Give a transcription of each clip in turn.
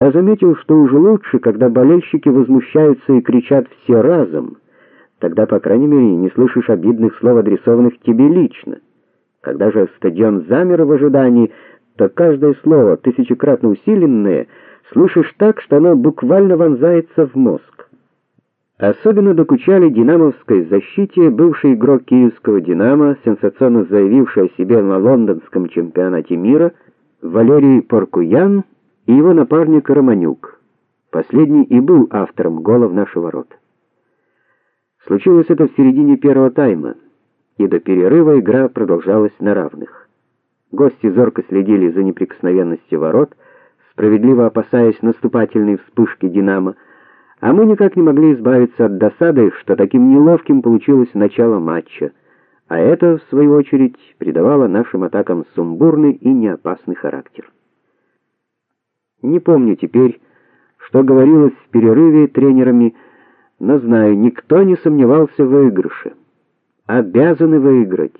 Я заметил, что уже лучше, когда болельщики возмущаются и кричат все разом. Тогда, по крайней мере, не слышишь обидных слов, адресованных тебе лично. Когда же стадион замер в ожидании, то каждое слово, тысячекратно усиленное, слышишь так, что оно буквально вонзается в мозг. Особенно докучали динамовской защите бывший игрок киевского Динамо, сенсационно заявивший о себе на лондонском чемпионате мира, Валерий Поркуян и его напарник Романюк. Последний и был автором гола в наши ворота. Случилось это в середине первого тайма, и до перерыва игра продолжалась на равных. Гости зорко следили за неприкосновенностью ворот, справедливо опасаясь наступательной вспышки Динамо, а мы никак не могли избавиться от досады, что таким неловким получилось начало матча, а это в свою очередь придавало нашим атакам сумбурный и неопасный характер. Не помню теперь, что говорилось в перерыве тренерами, но знаю, никто не сомневался в выигрыше. Обязаны выиграть.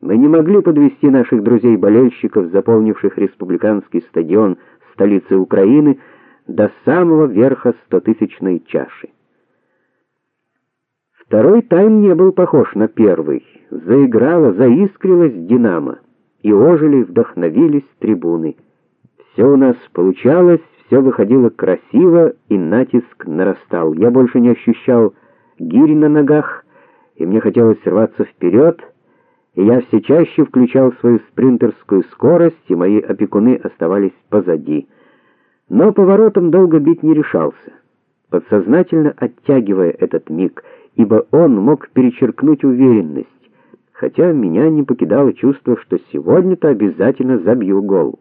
Мы не могли подвести наших друзей-болельщиков, заполнивших республиканский стадион столицы Украины, до самого верха стотысячной чаши. Второй тайм не был похож на первый. Заиграла, заискрилась Динамо, и ожили, вдохновились трибуны. Все у нас получалось, все выходило красиво, и натиск нарастал. Я больше не ощущал гири на ногах, и мне хотелось рваться вперед, и я все чаще включал свою спринтерскую скорость, и мои опекуны оставались позади. Но поворотом долго бить не решался, подсознательно оттягивая этот миг, ибо он мог перечеркнуть уверенность, хотя меня не покидало чувство, что сегодня-то обязательно забью гол.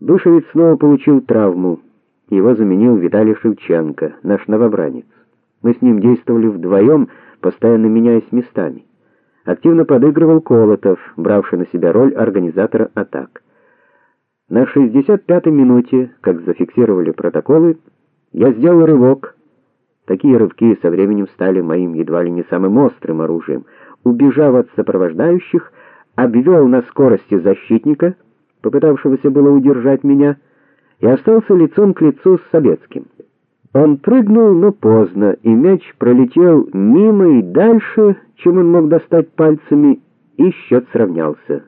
Душевец снова получил травму. Его заменил Виталий Шевченко, наш новобранец. Мы с ним действовали вдвоем, постоянно меняясь местами. Активно подыгрывал Колотов, бравший на себя роль организатора атак. На 65-й минуте, как зафиксировали протоколы, я сделал рывок. Такие рывки со временем стали моим едва ли не самым острым оружием. Убежав от сопровождающих, обвел на скорости защитника — попытавшегося было удержать меня, и остался лицом к лицу с Советским. Он прыгнул, но поздно, и мяч пролетел мимо и дальше, чем он мог достать пальцами, и счет сравнялся.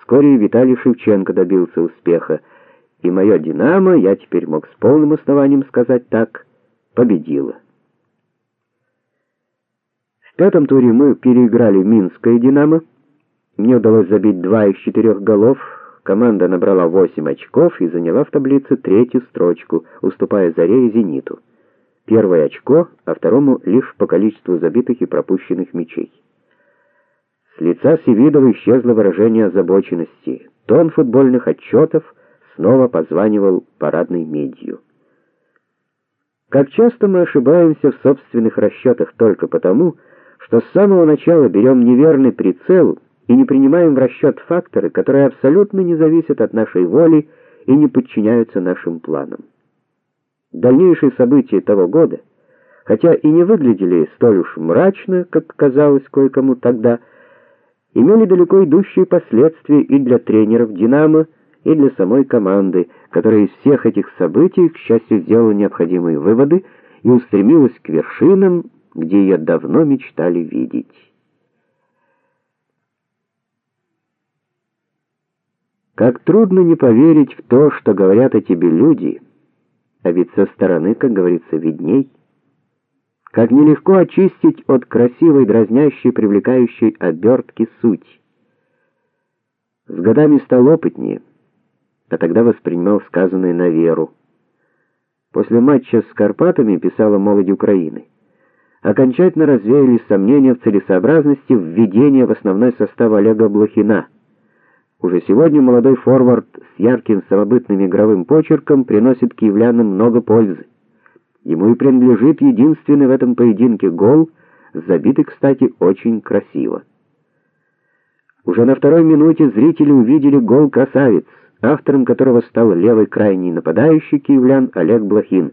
Вскоре Виталий Шевченко добился успеха, и мое «Динамо», я теперь мог с полным основанием сказать так, победило. В пятом туре мы переиграли Минское «Динамо». Мне удалось забить два из четырех голов, команда набрала 8 очков и заняла в таблице третью строчку, уступая Заре и Зениту. Первое очко, а второму лишь по количеству забитых и пропущенных мячей. С лица Севидова исчезло выражение озабоченности. Тон футбольных отчетов снова позванивал парадной медью. Как часто мы ошибаемся в собственных расчетах только потому, что с самого начала берем неверный прицел и не принимаем в расчет факторы, которые абсолютно не зависят от нашей воли и не подчиняются нашим планам. Дальнейшие события того года, хотя и не выглядели столь уж мрачно, как казалось кое-кому тогда, имели далеко идущие последствия и для тренеров Динамо, и для самой команды, которая из всех этих событий, к счастью, сделала необходимые выводы и устремилась к вершинам, где ее давно мечтали видеть. Как трудно не поверить в то, что говорят о тебе люди, а ведь со стороны, как говорится, видней. Как нелегко очистить от красивой, дразнящей, привлекающей обертки суть. С годами стал опытнее, а тогда воспринимал сказанное на веру. После матча с Карпатами писала молодь Украины. Окончательно развеялись сомнения в целесообразности введения в основной состав Олега Блохина. Уже сегодня молодой форвард с ярким самобытным игровым почерком приносит киевлянам много пользы. Ему и принадлежит единственный в этом поединке гол, забитый, кстати, очень красиво. Уже на второй минуте зрители увидели гол красавец, автором которого стал левый крайний нападающий киевлян Олег Блохин.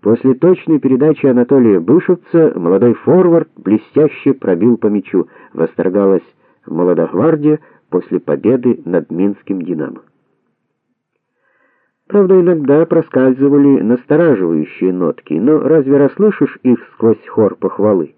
После точной передачи Анатолия Бышевца молодой форвард блестяще пробил по мячу. Восторгалась молодогвардия, после победы над Минским Динамо. Правда, иногда проскальзывали настораживающие нотки, но разве расслышишь их сквозь хор похвалы?